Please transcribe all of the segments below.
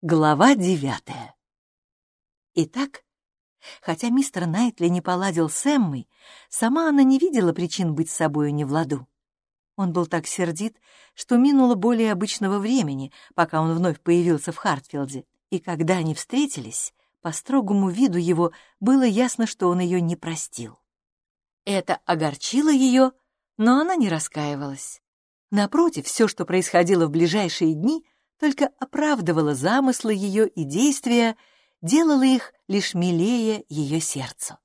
Глава девятая. Итак, хотя мистер Найтли не поладил с Эммой, сама она не видела причин быть с собою не в ладу. Он был так сердит, что минуло более обычного времени, пока он вновь появился в Хартфилде, и когда они встретились, по строгому виду его было ясно, что он ее не простил. Это огорчило ее, но она не раскаивалась. Напротив, все, что происходило в ближайшие дни — только оправдывала замыслы ее и действия, делала их лишь милее ее сердцу.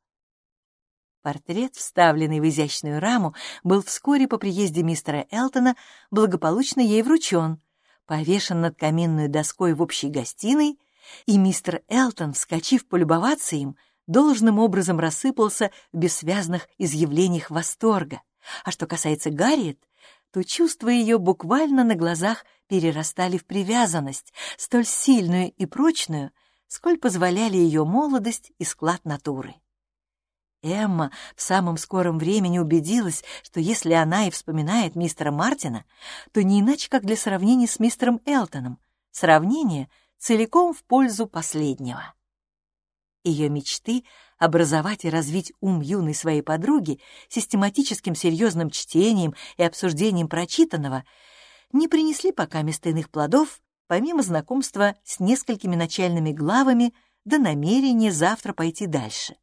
Портрет, вставленный в изящную раму, был вскоре по приезде мистера Элтона благополучно ей вручен, повешен над каминной доской в общей гостиной, и мистер Элтон, вскочив полюбоваться им, должным образом рассыпался в бессвязных изъявлениях восторга. А что касается Гарриет, то чувства ее буквально на глазах перерастали в привязанность, столь сильную и прочную, сколь позволяли ее молодость и склад натуры. Эмма в самом скором времени убедилась, что если она и вспоминает мистера Мартина, то не иначе, как для сравнения с мистером Элтоном, сравнение целиком в пользу последнего. Ее мечты образовать и развить ум юной своей подруги систематическим серьезным чтением и обсуждением прочитанного не принесли пока местных плодов, помимо знакомства с несколькими начальными главами до намерения завтра пойти дальше.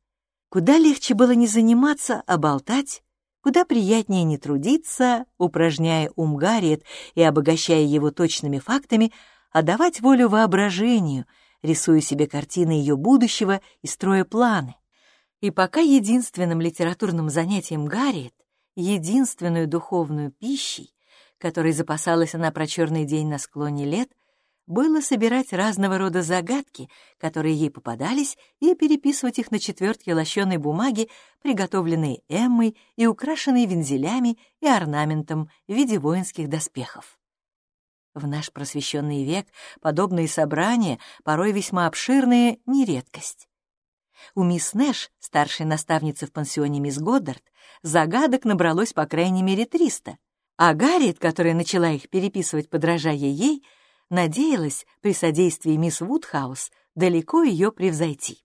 Куда легче было не заниматься, а болтать, куда приятнее не трудиться, упражняя ум Гарриет и обогащая его точными фактами, а давать волю воображению, рисуя себе картины ее будущего и строя планы. И пока единственным литературным занятием Гарриет, единственную духовную пищей, которой запасалась она про черный день на склоне лет, было собирать разного рода загадки, которые ей попадались, и переписывать их на четвертке лощеной бумаги, приготовленной Эммой и украшенной вензелями и орнаментом в виде воинских доспехов. В наш просвещенный век подобные собрания, порой весьма обширные, — не редкость. У мисс Нэш, старшей наставницы в пансионе мисс Годдард, загадок набралось по крайней мере триста, а Гарриет, которая начала их переписывать, подражая ей, надеялась при содействии мисс Вудхаус далеко ее превзойти.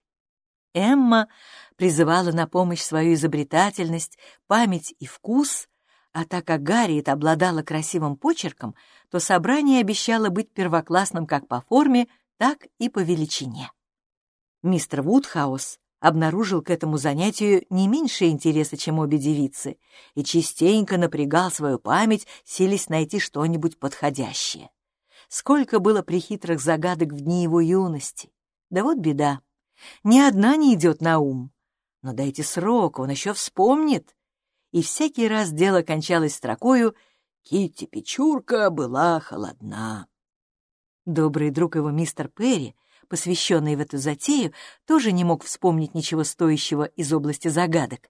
Эмма призывала на помощь свою изобретательность, память и вкус, а так как Гарриет обладала красивым почерком, то собрание обещало быть первоклассным как по форме, так и по величине. Мистер Вудхаус обнаружил к этому занятию не меньше интереса, чем обе девицы, и частенько напрягал свою память, силясь найти что-нибудь подходящее. Сколько было прихитрых загадок в дни его юности. Да вот беда. Ни одна не идет на ум. Но дайте срок, он еще вспомнит. И всякий раз дело кончалось строкою «Китти Печурка была холодна». Добрый друг его мистер Перри посвященный в эту затею, тоже не мог вспомнить ничего стоящего из области загадок,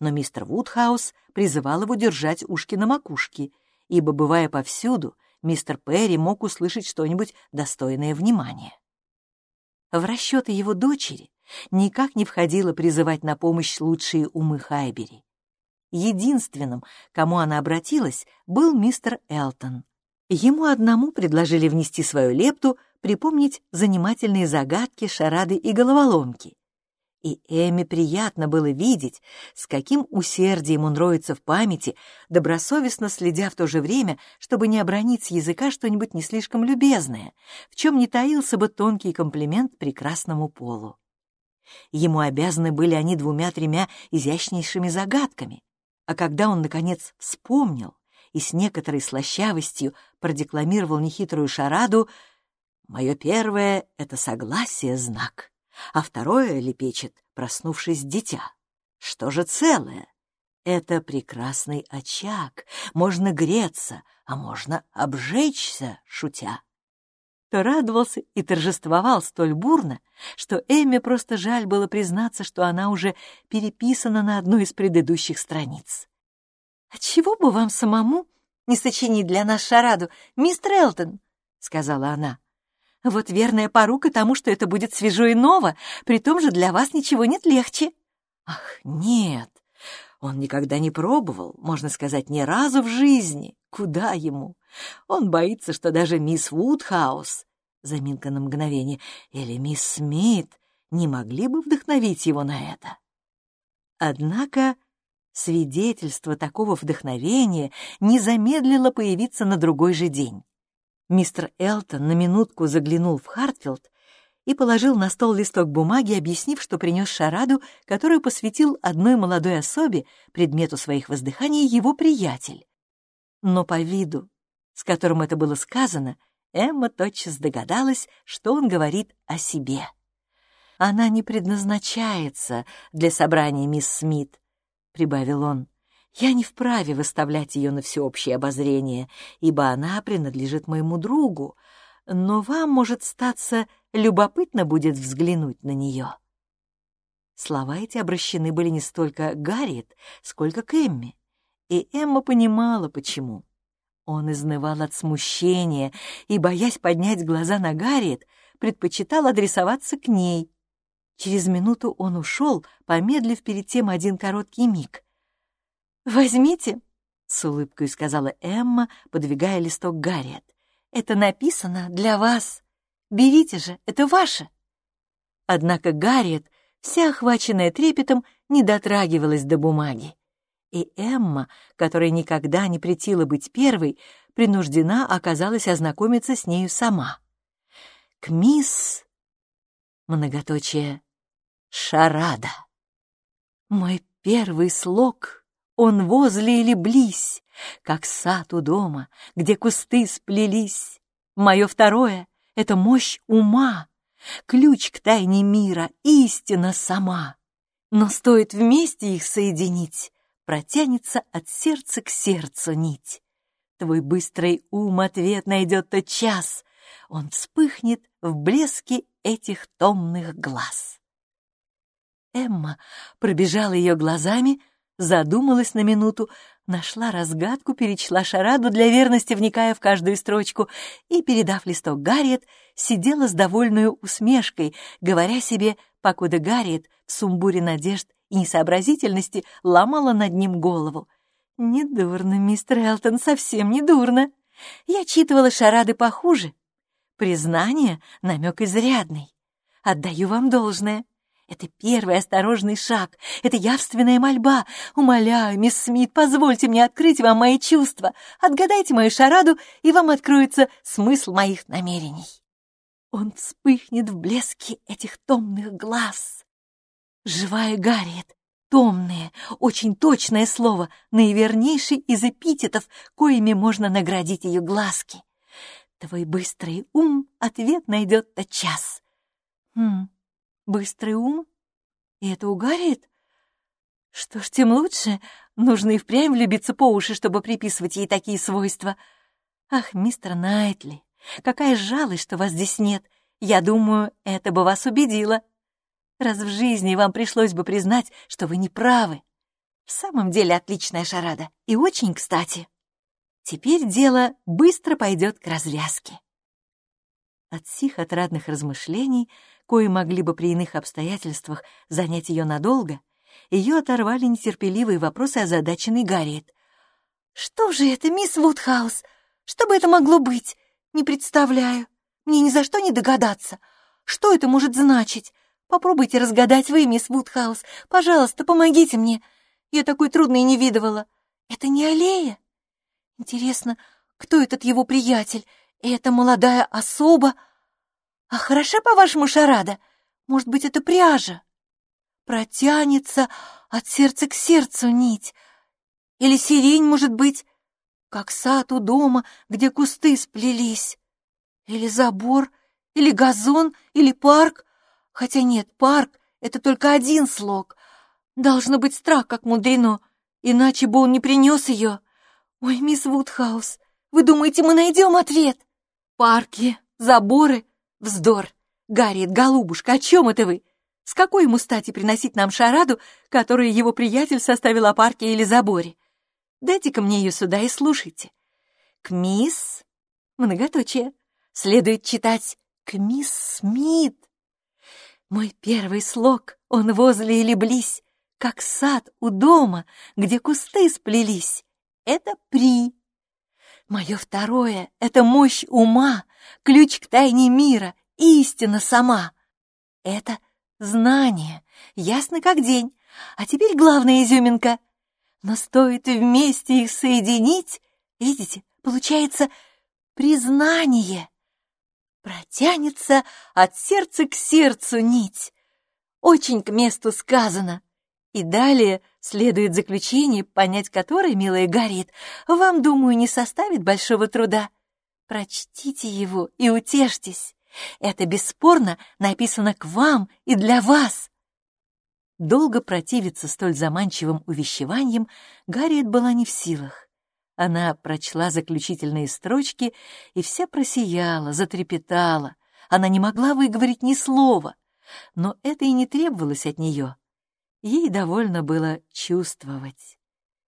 но мистер Вудхаус призывал его держать ушки на макушке, ибо, бывая повсюду, мистер Перри мог услышать что-нибудь достойное внимания. В расчеты его дочери никак не входило призывать на помощь лучшие умы Хайбери. Единственным, кому она обратилась, был мистер Элтон. Ему одному предложили внести свою лепту припомнить занимательные загадки, шарады и головоломки. И Эми приятно было видеть, с каким усердием он роется в памяти, добросовестно следя в то же время, чтобы не обронить с языка что-нибудь не слишком любезное, в чем не таился бы тонкий комплимент прекрасному полу. Ему обязаны были они двумя-тремя изящнейшими загадками, а когда он, наконец, вспомнил и с некоторой слащавостью продекламировал нехитрую шараду, Мое первое — это согласие знак, а второе лепечет, проснувшись дитя. Что же целое? Это прекрасный очаг, можно греться, а можно обжечься, шутя. То радовался и торжествовал столь бурно, что Эмме просто жаль было признаться, что она уже переписана на одной из предыдущих страниц. «Отчего бы вам самому не сочинить для нас шараду, мистер Элтон?» — сказала она. Вот верная порука тому, что это будет свежо и ново, при том же для вас ничего нет легче. Ах, нет, он никогда не пробовал, можно сказать, ни разу в жизни. Куда ему? Он боится, что даже мисс Вудхаус, Заминка на мгновение. Или мисс Смит не могли бы вдохновить его на это? Однако свидетельство такого вдохновения не замедлило появиться на другой же день. Мистер Элтон на минутку заглянул в Хартфилд и положил на стол листок бумаги, объяснив, что принес шараду, которую посвятил одной молодой особе, предмету своих воздыханий, его приятель. Но по виду, с которым это было сказано, Эмма тотчас догадалась, что он говорит о себе. «Она не предназначается для собрания мисс Смит», — прибавил он. «Я не вправе выставлять ее на всеобщее обозрение, ибо она принадлежит моему другу, но вам, может статься, любопытно будет взглянуть на нее». Слова эти обращены были не столько к Гарриет, сколько к Эмме, и Эмма понимала, почему. Он изнывал от смущения и, боясь поднять глаза на Гарриет, предпочитал адресоваться к ней. Через минуту он ушел, помедлив перед тем один короткий миг. «Возьмите», — с улыбкой сказала Эмма, подвигая листок Гарриет. «Это написано для вас. Берите же, это ваше». Однако Гарриет, вся охваченная трепетом, не дотрагивалась до бумаги и Эмма, которая никогда не претила быть первой, принуждена оказалась ознакомиться с нею сама. К мисс... Многоточие. Шарада. Мой первый слог, он возле или близь, как сад у дома, где кусты сплелись. Мое второе — это мощь ума, ключ к тайне мира, истина сама. Но стоит вместе их соединить, протянется от сердца к сердцу нить. Твой быстрый ум ответ найдет тот час, он вспыхнет в блеске этих томных глаз. Эмма пробежала ее глазами, задумалась на минуту, нашла разгадку, перечла шараду для верности, вникая в каждую строчку, и, передав листок Гарриет, сидела с довольной усмешкой, говоря себе, покуда Гарриет в сумбуре надежд и несообразительности ломала над ним голову. «Недурно, мистер Элтон, совсем недурно. Я читывала шарады похуже. Признание — намек изрядный. Отдаю вам должное. Это первый осторожный шаг, это явственная мольба. Умоляю, мисс Смит, позвольте мне открыть вам мои чувства. Отгадайте мою шараду, и вам откроется смысл моих намерений. Он вспыхнет в блеске этих томных глаз. Живая Гарриет, томное, очень точное слово, наивернейший из эпитетов, коими можно наградить ее глазки. Твой быстрый ум ответ найдет тотчас. Хм, быстрый ум? И это у Гарриет? Что ж, тем лучше. Нужно и впрямь влюбиться по уши, чтобы приписывать ей такие свойства. Ах, мистер Найтли, какая жалость, что вас здесь нет. Я думаю, это бы вас убедило. Раз в жизни вам пришлось бы признать, что вы не правы. В самом деле отличная шарада, и очень кстати. Теперь дело быстро пойдет к развязке. От сих отрадных размышлений, кои могли бы при иных обстоятельствах занять ее надолго, ее оторвали нетерпеливые вопросы озадаченной Гарриет. «Что же это, мисс Вудхаус? Что бы это могло быть? Не представляю. Мне ни за что не догадаться. Что это может значить? Попробуйте разгадать вы, мисс Вудхаус. Пожалуйста, помогите мне. Я такой трудной не видывала. Это не аллея? Интересно, кто этот его приятель? Это молодая особа? А хороша, по-вашему, шарада? Может быть, это пряжа? Протянется от сердца к сердцу нить. Или сирень, может быть, как сад у дома, где кусты сплелись. Или забор, или газон, или парк, Хотя нет, парк — это только один слог. Должно быть страх, как мудрено, иначе бы он не принес ее. Ой, мисс Вудхаус, вы думаете, мы найдем ответ? Парки, заборы, вздор. Гарриет, голубушка, о чем это вы? С какой ему стати приносить нам шараду, которую его приятель составил о парке или заборе? Дайте-ка мне ее сюда и слушайте. К мисс... Многоточие. Следует читать к мисс Смит. Мой первый слог, он возле или близь, Как сад у дома, где кусты сплелись. Это при. Мое второе — это мощь ума, ключ к тайне мира, истина сама. Это знание, ясно как день. А теперь главная изюминка. Но стоит вместе их соединить, видите, получается признание. Протянется от сердца к сердцу нить. Очень к месту сказано. И далее следует заключение, понять которое, милая Гарриет, вам, думаю, не составит большого труда. Прочтите его и утешьтесь. Это бесспорно написано к вам и для вас. Долго противиться столь заманчивым увещеваниям Гарриет была не в силах. Она прочла заключительные строчки и вся просияла, затрепетала. Она не могла выговорить ни слова, но это и не требовалось от нее. Ей довольно было чувствовать.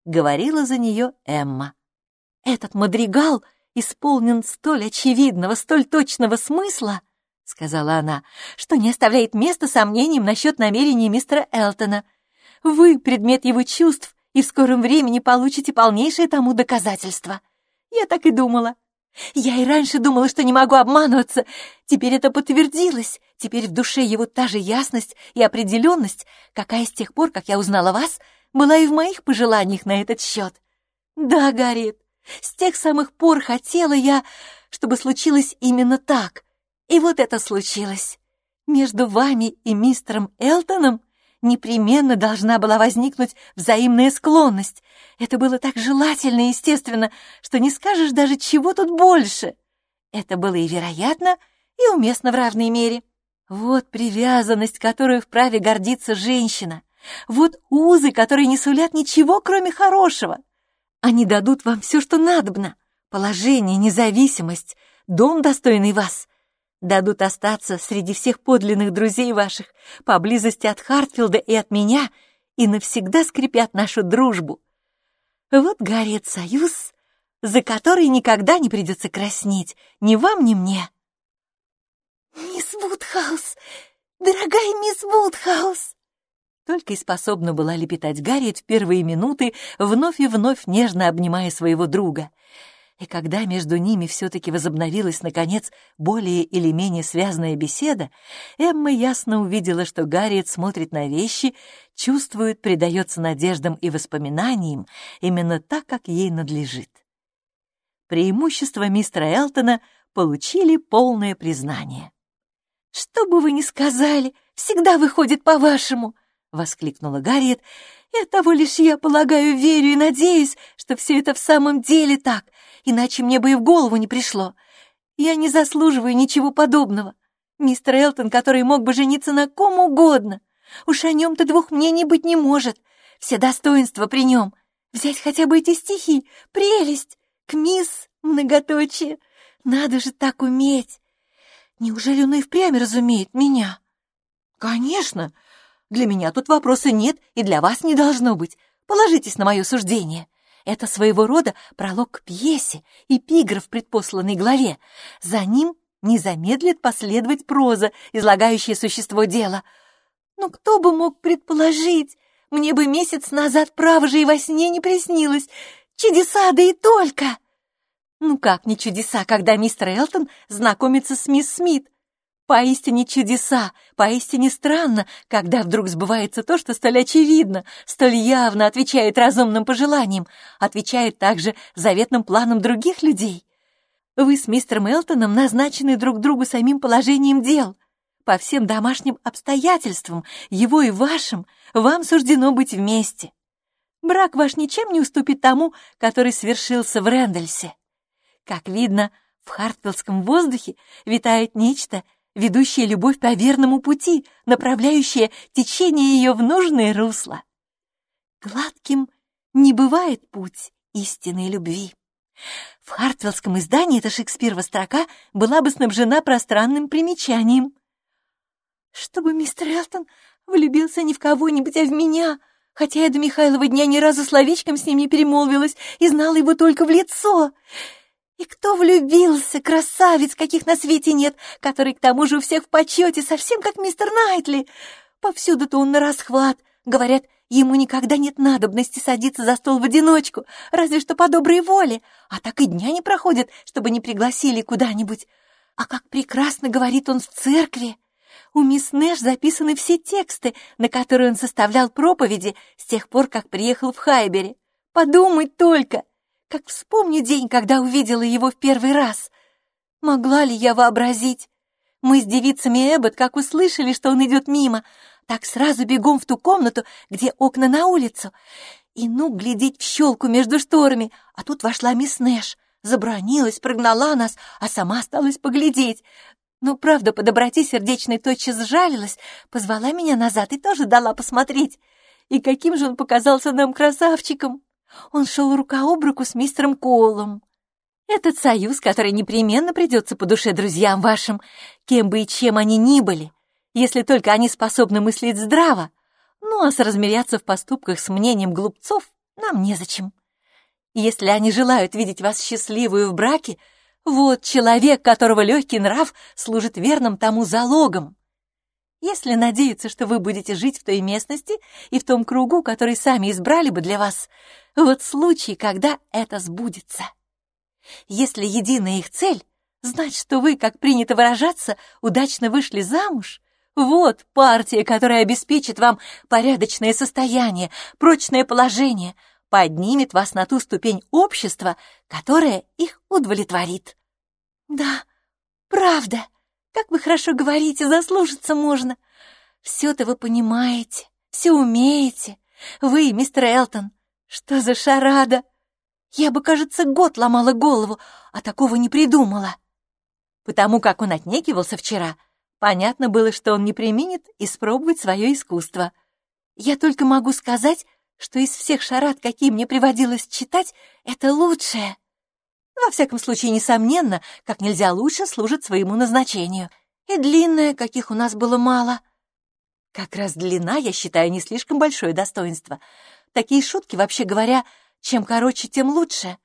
Говорила за нее Эмма. «Этот мадригал исполнен столь очевидного, столь точного смысла, — сказала она, — что не оставляет места сомнениям насчет намерений мистера Элтона. Вы — предмет его чувств, и в скором времени получите полнейшее тому доказательство. Я так и думала. Я и раньше думала, что не могу обманываться. Теперь это подтвердилось. Теперь в душе его та же ясность и определенность, какая с тех пор, как я узнала вас, была и в моих пожеланиях на этот счет. Да, Гарриет, с тех самых пор хотела я, чтобы случилось именно так. И вот это случилось. Между вами и мистером Элтоном непременно должна была возникнуть взаимная склонность. Это было так желательно и естественно, что не скажешь даже, чего тут больше. Это было и вероятно, и уместно в равной мере. Вот привязанность, которую вправе гордиться женщина. Вот узы, которые не сулят ничего, кроме хорошего. Они дадут вам все, что надобно. Положение, независимость, дом, достойный вас. Дадут остаться среди всех подлинных друзей ваших, поблизости от Хартфилда и от меня, и навсегда скрепят нашу дружбу. Вот горит союз, за который никогда не придется краснеть ни вам, ни мне. «Мисс Вудхаус! Дорогая мисс Вудхаус!» Только и способна была лепетать Гарриет в первые минуты, вновь и вновь нежно обнимая своего друга. И когда между ними все-таки возобновилась, наконец, более или менее связанная беседа, Эмма ясно увидела, что Гарриет смотрит на вещи, чувствует, предается надеждам и воспоминаниям именно так, как ей надлежит. Преимущества мистера Элтона получили полное признание. «Что бы вы ни сказали, всегда выходит по-вашему!» — воскликнула Гарриет. «И оттого лишь я полагаю, верю и надеюсь, что все это в самом деле так, иначе мне бы и в голову не пришло. Я не заслуживаю ничего подобного. Мистер Элтон, который мог бы жениться на ком угодно, уж о нем-то двух мнений быть не может. Все достоинства при нем. Взять хотя бы эти стихи. Прелесть! К мисс многоточие. Надо же так уметь. Неужели он и впрямь разумеет меня? Конечно. Для меня тут вопроса нет, и для вас не должно быть. Положитесь на мое суждение. Это своего рода пролог к пьесе, эпиграф предпосланной главе. За ним не замедлит последовать проза, излагающая существо дела. Но кто бы мог предположить? Мне бы месяц назад право же и во сне не приснилось. Чудеса, да и только! Ну как не чудеса, когда мистер Элтон знакомится с мисс Смит? Поистине чудеса, поистине странно, когда вдруг сбывается то, что столь очевидно, столь явно отвечает разумным пожеланиям, отвечает также заветным планам других людей. Вы с мистером Элтоном назначены друг другу самим положением дел. По всем домашним обстоятельствам, его и вашим, вам суждено быть вместе. Брак ваш ничем не уступит тому, который свершился в Рэндальсе. Как видно, в хартфилдском воздухе витает нечто, ведущее любовь по верному пути, направляющее течение ее в нужное русло. Гладким не бывает путь истинной любви. В хартфилдском издании эта шекспирова строка была бы снабжена пространным примечанием. «Чтобы мистер Элтон влюбился не в кого-нибудь, а в меня», хотя я до Михайлова дня ни разу словечком с ним не перемолвилась и знала его только в лицо. И кто влюбился, красавец, каких на свете нет, который к тому же у всех в почете, совсем как мистер Найтли. Повсюду-то он на расхват. Говорят, Ему никогда нет надобности садиться за стол в одиночку, разве что по доброй воле, а так и дня не проходит, чтобы не пригласили куда-нибудь. А как прекрасно говорит он в церкви! У мисс Нэш записаны все тексты, на которые он составлял проповеди с тех пор, как приехал в Хайбере. Подумать только! Как вспомню день, когда увидела его в первый раз. Могла ли я вообразить? Мы с девицами Эббот, как услышали, что он идет мимо, так сразу бегом в ту комнату, где окна на улицу. И ну, глядеть в щелку между шторами, а тут вошла мисс Нэш, забронилась, прогнала нас, а сама осталась поглядеть. Ну, правда, по доброте сердечной тотчас сжалилась, позвала меня назад и тоже дала посмотреть. И каким же он показался нам красавчиком! Он шел рука об руку с мистером Коулом. Этот союз, который непременно придется по душе друзьям вашим, кем бы и чем они ни были, если только они способны мыслить здраво. Ну, а соразмеряться в поступках с мнением глупцов нам незачем. Если они желают видеть вас счастливую в браке, вот человек, которого легкий нрав служит верным тому залогом. Если надеются, что вы будете жить в той местности и в том кругу, который сами избрали бы для вас, вот случай, когда это сбудется. Если единая их цель — знать, что вы, как принято выражаться, удачно вышли замуж, вот партия, которая обеспечит вам порядочное состояние, прочное положение, поднимет вас на ту ступень общества, которая их удовлетворит. Да, правда, как вы хорошо говорите, заслужиться можно. Все-то вы понимаете, все умеете. Вы, мистер Элтон, что за шарада? Я бы, кажется, год ломала голову, а такого не придумала. Потому как он отнекивался вчера, Понятно было, что он не применит испробовать свое искусство. Я только могу сказать, что из всех шарат, какие мне приводилось читать, это лучшее. Во всяком случае, несомненно, как нельзя лучше служит своему назначению. И длинное, каких у нас было мало. Как раз длина, я считаю, не слишком большое достоинство. Такие шутки, вообще говоря, чем короче, тем лучше.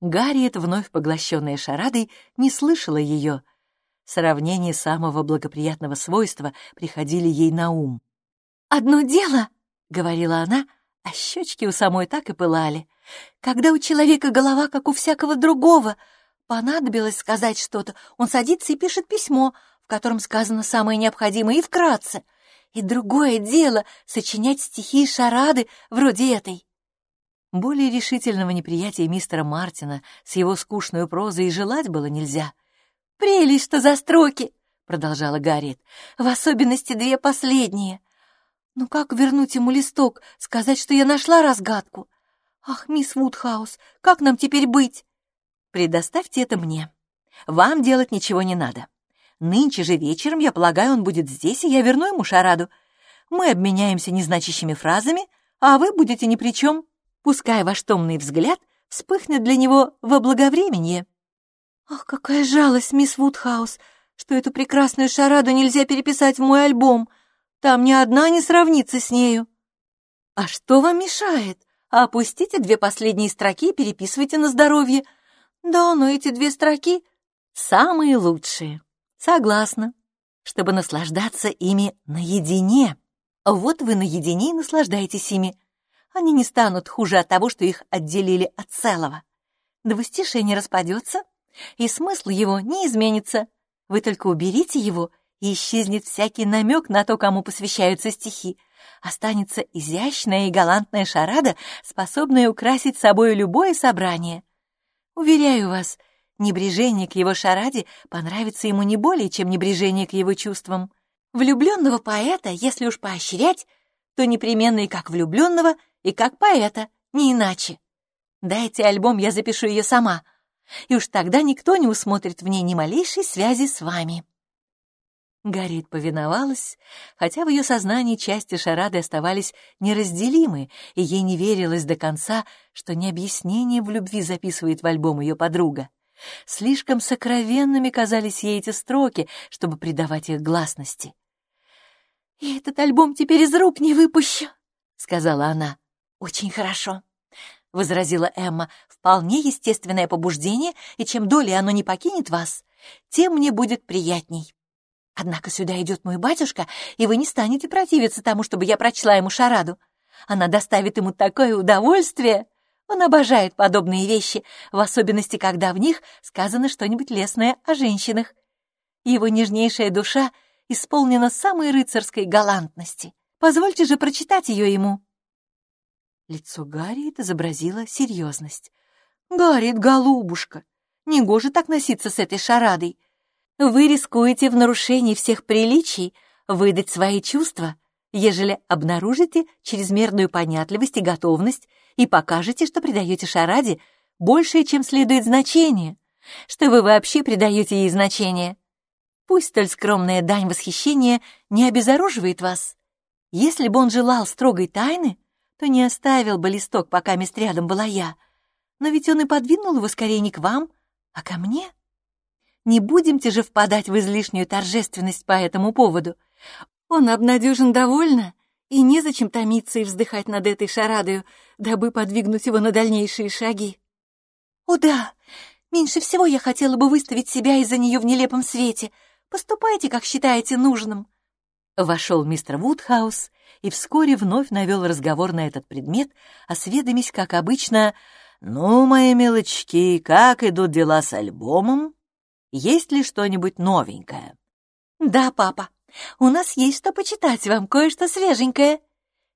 Гарриет, вновь поглощенная шарадой, не слышала ее — Сравнения самого благоприятного свойства приходили ей на ум. «Одно дело», — говорила она, а щечки у самой так и пылали, «когда у человека голова, как у всякого другого, понадобилось сказать что-то, он садится и пишет письмо, в котором сказано самое необходимое и вкратце. И другое дело — сочинять стихи и шарады вроде этой». Более решительного неприятия мистера Мартина с его скучной прозой и желать было нельзя — «Прелесть, что за строки!» — продолжала Гарриет. «В особенности две последние. Ну как вернуть ему листок, сказать, что я нашла разгадку? Ах, мисс Вудхаус, как нам теперь быть?» «Предоставьте это мне. Вам делать ничего не надо. Нынче же вечером, я полагаю, он будет здесь, и я верну ему шараду. Мы обменяемся незначащими фразами, а вы будете ни при чем. Пускай ваш томный взгляд вспыхнет для него во благовременье». «Ах, какая жалость, мисс Вудхаус, что эту прекрасную шараду нельзя переписать в мой альбом. Там ни одна не сравнится с нею». «А что вам мешает? Опустите две последние строки и переписывайте на здоровье». «Да, но эти две строки самые лучшие». «Согласна. Чтобы наслаждаться ими наедине. Вот вы наедине и наслаждаетесь ими. Они не станут хуже от того, что их отделили от целого. Двустишее не распадется, и смысл его не изменится. Вы только уберите его, и исчезнет всякий намек на то, кому посвящаются стихи. Останется изящная и галантная шарада, способная украсить собой любое собрание. Уверяю вас, небрежение к его шараде понравится ему не более, чем небрежение к его чувствам. Влюбленного поэта, если уж поощрять, то непременно и как влюбленного, и как поэта, не иначе. Дайте альбом, я запишу ее сама — и уж тогда никто не усмотрит в ней ни малейшей связи с вами». Гарриет повиновалась, хотя в ее сознании части шарады оставались неразделимы, и ей не верилось до конца, что не объяснение в любви записывает в альбом ее подруга. Слишком сокровенными казались ей эти строки, чтобы придавать их гласности. «И этот альбом теперь из рук не выпущу», — сказала она. «Очень хорошо возразила Эмма, вполне естественное побуждение, и чем долей оно не покинет вас, тем мне будет приятней. Однако сюда идет мой батюшка, и вы не станете противиться тому, чтобы я прочла ему шараду. Она доставит ему такое удовольствие. Он обожает подобные вещи, в особенности, когда в них сказано что-нибудь лестное о женщинах. Его нежнейшая душа исполнена самой рыцарской галантности. Позвольте же прочитать ее ему». Лицо Гарриет изобразило серьезность. «Гарриет, голубушка, негоже так носиться с этой шарадой. Вы рискуете в нарушении всех приличий выдать свои чувства, ежели обнаружите чрезмерную понятливость и готовность и покажете, что придаете шараде большее, чем следует значение, что вы вообще придаете ей значение. Пусть столь скромная дань восхищения не обезоруживает вас. Если бы он желал строгой тайны, то не оставил бы листок, пока мест рядом была я. Но ведь он и подвинул его скорее не к вам, а ко мне. Не будемте же впадать в излишнюю торжественность по этому поводу. Он обнадежен довольно, и незачем томиться и вздыхать над этой шарадою, дабы подвигнуть его на дальнейшие шаги. О да, меньше всего я хотела бы выставить себя из-за нее в нелепом свете. Поступайте, как считаете нужным. Вошел мистер Вудхаус и вскоре вновь навел разговор на этот предмет, осведомясь, как обычно, «Ну, мои мелочки, как идут дела с альбомом? Есть ли что-нибудь новенькое?» «Да, папа, у нас есть что почитать вам, кое-что свеженькое.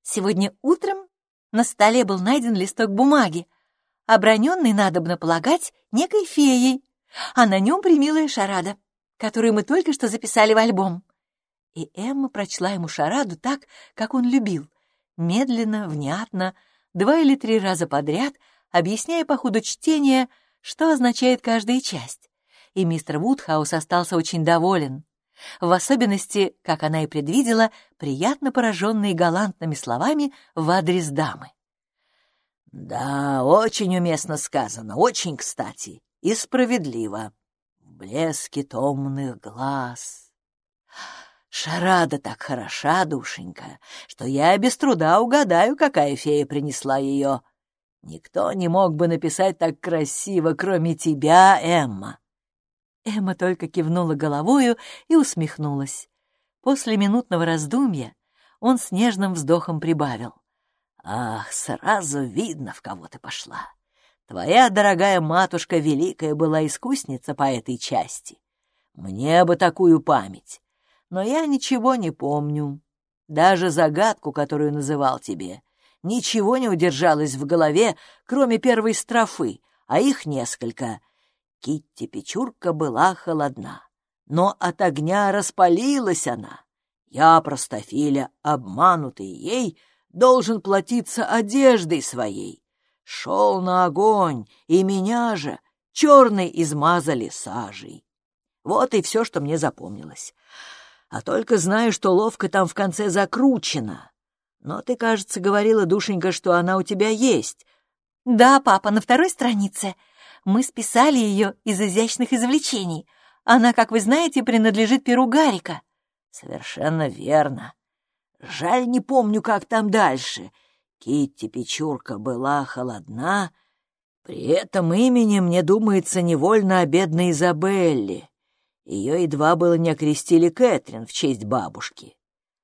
Сегодня утром на столе был найден листок бумаги, оброненный, надобно полагать, некой феей, а на нем примилая шарада, которую мы только что записали в альбом и Эмма прочла ему шараду так, как он любил, медленно, внятно, два или три раза подряд, объясняя по ходу чтения, что означает каждая часть. И мистер Вудхаус остался очень доволен. В особенности, как она и предвидела, приятно пораженный галантными словами в адрес дамы. «Да, очень уместно сказано, очень кстати и справедливо. В блеске томных глаз». Шарада так хороша, душенька, что я без труда угадаю, какая фея принесла ее. Никто не мог бы написать так красиво, кроме тебя, Эмма. Эмма только кивнула головою и усмехнулась. После минутного раздумья он с нежным вздохом прибавил. «Ах, сразу видно, в кого ты пошла. Твоя дорогая матушка Великая была искусница по этой части. Мне бы такую память но я ничего не помню. Даже загадку, которую называл тебе. Ничего не удержалось в голове, кроме первой строфы, а их несколько. Китти Печурка была холодна, но от огня распалилась она. Я, простофиля, обманутый ей, должен платиться одеждой своей. Шел на огонь, и меня же черной измазали сажей. Вот и все, что мне запомнилось а только знаю, что ловко там в конце закручено. Но ты, кажется, говорила, душенька, что она у тебя есть. Да, папа, на второй странице. Мы списали ее из изящных извлечений. Она, как вы знаете, принадлежит перу Гарика. Совершенно верно. Жаль, не помню, как там дальше. Китти Печурка была холодна. При этом имени мне думается невольно о бедной Изабелле. Ее едва было не окрестили Кэтрин в честь бабушки.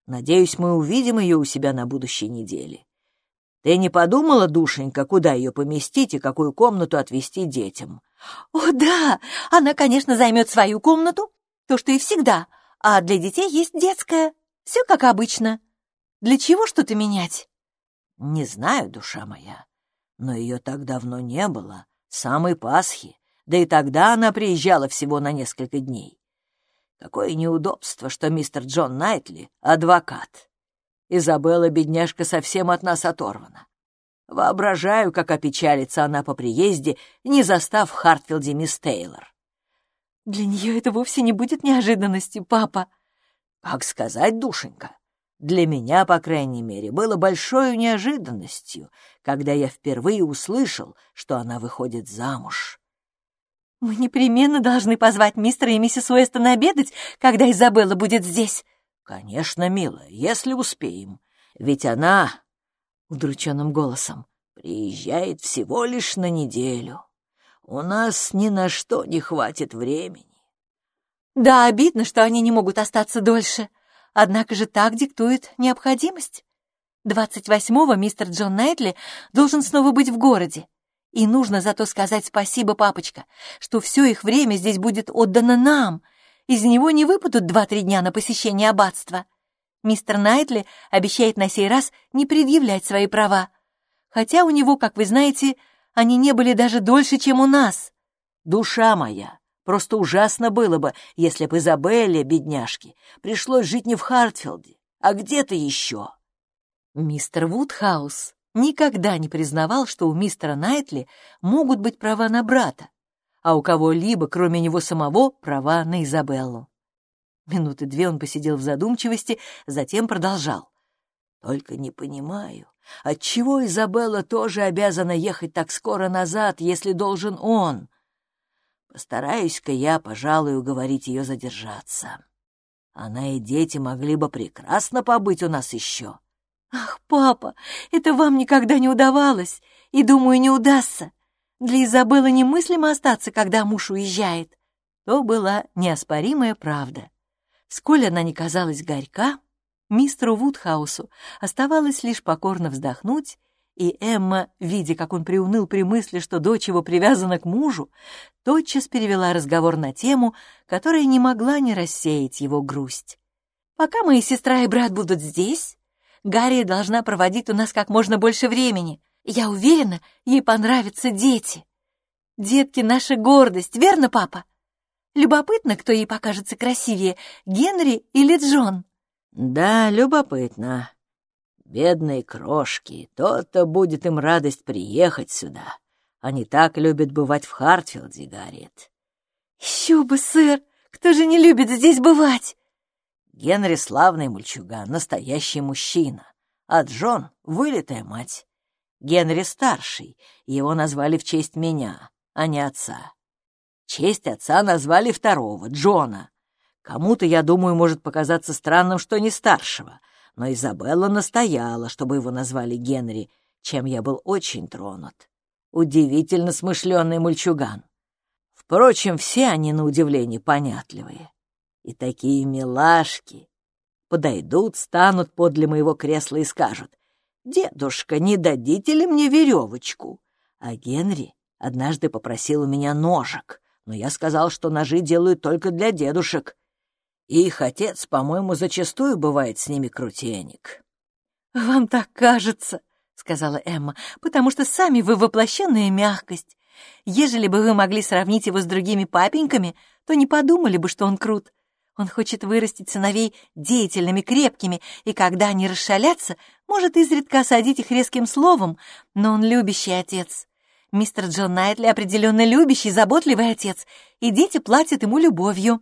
Надеюсь, мы увидим ее у себя на будущей неделе. Ты не подумала, душенька, куда ее поместить и какую комнату отвести детям? О, да, она, конечно, займет свою комнату, то, что и всегда, а для детей есть детская. Все как обычно. Для чего что-то менять? Не знаю, душа моя, но ее так давно не было, самой Пасхи, да и тогда она приезжала всего на несколько дней. Какое неудобство, что мистер Джон Найтли — адвокат. Изабелла, бедняжка, совсем от нас оторвана. Воображаю, как опечалится она по приезде, не застав в Хартфилде мисс Тейлор. Для нее это вовсе не будет неожиданностью, папа. Как сказать, душенька? Для меня, по крайней мере, было большой неожиданностью, когда я впервые услышал, что она выходит замуж. «Мы непременно должны позвать мистера и миссис Уэстон обедать, когда Изабелла будет здесь». «Конечно, милая, если успеем. Ведь она...» — удрученным голосом. «Приезжает всего лишь на неделю. У нас ни на что не хватит времени». «Да, обидно, что они не могут остаться дольше. Однако же так диктует необходимость. Двадцать восьмого мистер Джон Найтли должен снова быть в городе. И нужно зато сказать спасибо, папочка, что все их время здесь будет отдано нам. Из него не выпадут два-три дня на посещение аббатства. Мистер Найтли обещает на сей раз не предъявлять свои права. Хотя у него, как вы знаете, они не были даже дольше, чем у нас. Душа моя, просто ужасно было бы, если бы Изабелле, бедняжке, пришлось жить не в Хартфилде, а где-то еще. Мистер Вудхаус никогда не признавал, что у мистера Найтли могут быть права на брата, а у кого-либо, кроме него самого, права на Изабеллу. Минуты две он посидел в задумчивости, затем продолжал. «Только не понимаю, отчего Изабелла тоже обязана ехать так скоро назад, если должен он? Постараюсь-ка я, пожалуй, уговорить ее задержаться. Она и дети могли бы прекрасно побыть у нас еще». «Ах, папа, это вам никогда не удавалось, и, думаю, не удастся. Для Изабеллы немыслимо остаться, когда муж уезжает». То была неоспоримая правда. Сколь она не казалась горька, мистеру Вудхаусу оставалось лишь покорно вздохнуть, и Эмма, видя, как он приуныл при мысли, что дочь его привязана к мужу, тотчас перевела разговор на тему, которая не могла не рассеять его грусть. «Пока мои сестра и брат будут здесь, Гарри должна проводить у нас как можно больше времени. Я уверена, ей понравятся дети. Детки — наша гордость, верно, папа?» Любопытно, кто ей покажется красивее, Генри или Джон?» «Да, любопытно. Бедные крошки, то-то будет им радость приехать сюда. Они так любят бывать в Хартфилде, Гарриет». «Еще бы, сэр! Кто же не любит здесь бывать?» Генри — славный мальчуган, настоящий мужчина, а Джон — вылитая мать. Генри старший, его назвали в честь меня, а не отца честь отца назвали второго, Джона. Кому-то, я думаю, может показаться странным, что не старшего, но Изабелла настояла, чтобы его назвали Генри, чем я был очень тронут. Удивительно смышленый мальчуган. Впрочем, все они, на удивление, понятливые. И такие милашки. Подойдут, станут подле моего кресла и скажут, «Дедушка, не дадите ли мне веревочку?» А Генри однажды попросил у меня ножек — но я сказал, что ножи делают только для дедушек. И их отец, по-моему, зачастую бывает с ними крутейник. «Вам так кажется», — сказала Эмма, «потому что сами вы воплощенная мягкость. Ежели бы вы могли сравнить его с другими папеньками, то не подумали бы, что он крут. Он хочет вырастить сыновей деятельными, крепкими, и когда они расшалятся, может изредка осадить их резким словом, но он любящий отец. Мистер Джон Найтли определенно любящий, заботливый отец, и дети платят ему любовью.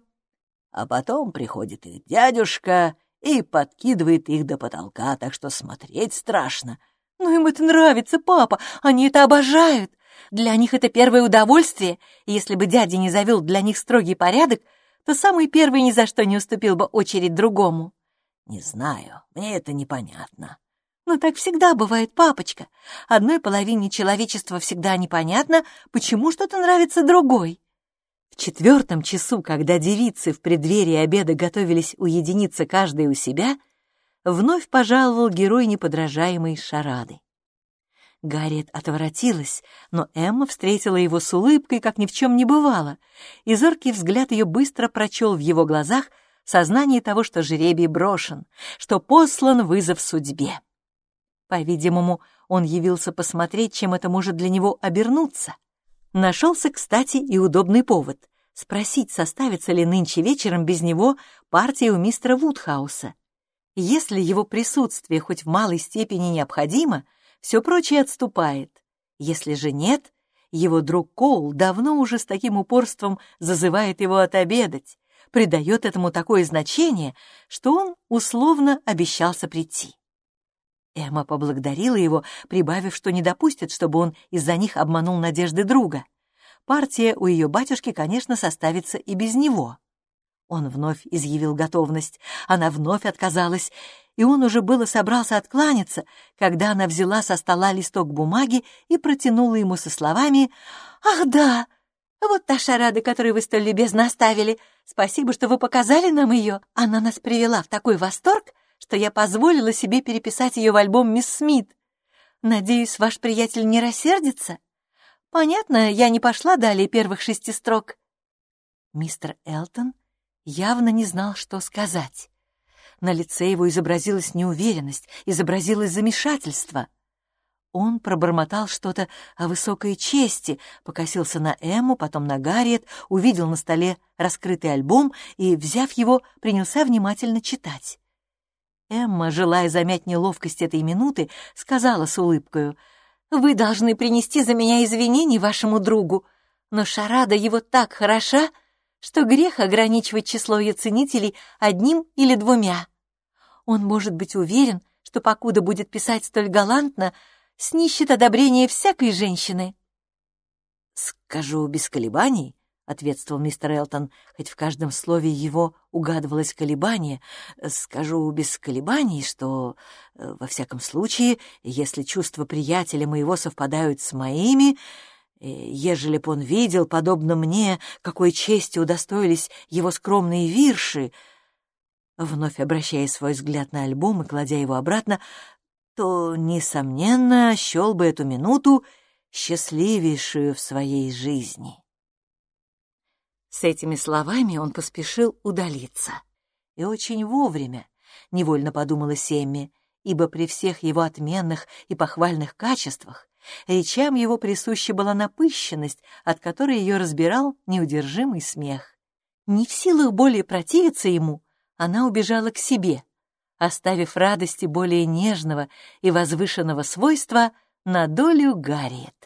А потом приходит их дядюшка и подкидывает их до потолка, так что смотреть страшно. Ну, им это нравится, папа, они это обожают. Для них это первое удовольствие, и если бы дядя не завел для них строгий порядок, то самый первый ни за что не уступил бы очередь другому. Не знаю, мне это непонятно. Но так всегда бывает, папочка. Одной половине человечества всегда непонятно, почему что-то нравится другой. В четвертом часу, когда девицы в преддверии обеда готовились уединиться каждой у себя, вновь пожаловал герой неподражаемой шарады. Гарриет отворотилась, но Эмма встретила его с улыбкой, как ни в чем не бывало, и зоркий взгляд ее быстро прочел в его глазах сознание того, что жеребий брошен, что послан вызов судьбе. По-видимому, он явился посмотреть, чем это может для него обернуться. Нашелся, кстати, и удобный повод — спросить, составится ли нынче вечером без него партия у мистера Вудхауса. Если его присутствие хоть в малой степени необходимо, все прочее отступает. Если же нет, его друг Коул давно уже с таким упорством зазывает его отобедать, придает этому такое значение, что он условно обещался прийти. Эмма поблагодарила его, прибавив, что не допустит, чтобы он из-за них обманул надежды друга. Партия у ее батюшки, конечно, составится и без него. Он вновь изъявил готовность, она вновь отказалась, и он уже было собрался откланяться, когда она взяла со стола листок бумаги и протянула ему со словами «Ах, да! Вот та шарада, которую вы столь любезно оставили. Спасибо, что вы показали нам ее. Она нас привела в такой восторг, что я позволила себе переписать ее в альбом «Мисс Смит». Надеюсь, ваш приятель не рассердится? Понятно, я не пошла далее первых шести строк. Мистер Элтон явно не знал, что сказать. На лице его изобразилась неуверенность, изобразилось замешательство. Он пробормотал что-то о высокой чести, покосился на Эмму, потом на Гарриет, увидел на столе раскрытый альбом и, взяв его, принялся внимательно читать. Эмма, желая замять неловкость этой минуты, сказала с улыбкою, «Вы должны принести за меня извинения вашему другу, но шарада его так хороша, что грех ограничивать число ее ценителей одним или двумя. Он может быть уверен, что покуда будет писать столь галантно, снищет одобрение всякой женщины. «Скажу без колебаний», — ответствовал мистер Элтон, хоть в каждом слове его угадывалось колебание, «скажу без колебаний, что, э, во всяком случае, если чувства приятеля моего совпадают с моими, ежели б он видел, подобно мне, какой честью удостоились его скромные вирши, вновь обращая свой взгляд на альбом и кладя его обратно, то, несомненно, счел бы эту минуту счастливейшую в своей жизни. С этими словами он поспешил удалиться. И очень вовремя, невольно подумала Семми, ибо при всех его отменных и похвальных качествах речам его присуща была напыщенность, от которой ее разбирал неудержимый смех. Не в силах более противиться ему, она убежала к себе — оставив радости более нежного и возвышенного свойства на долю Гарриет.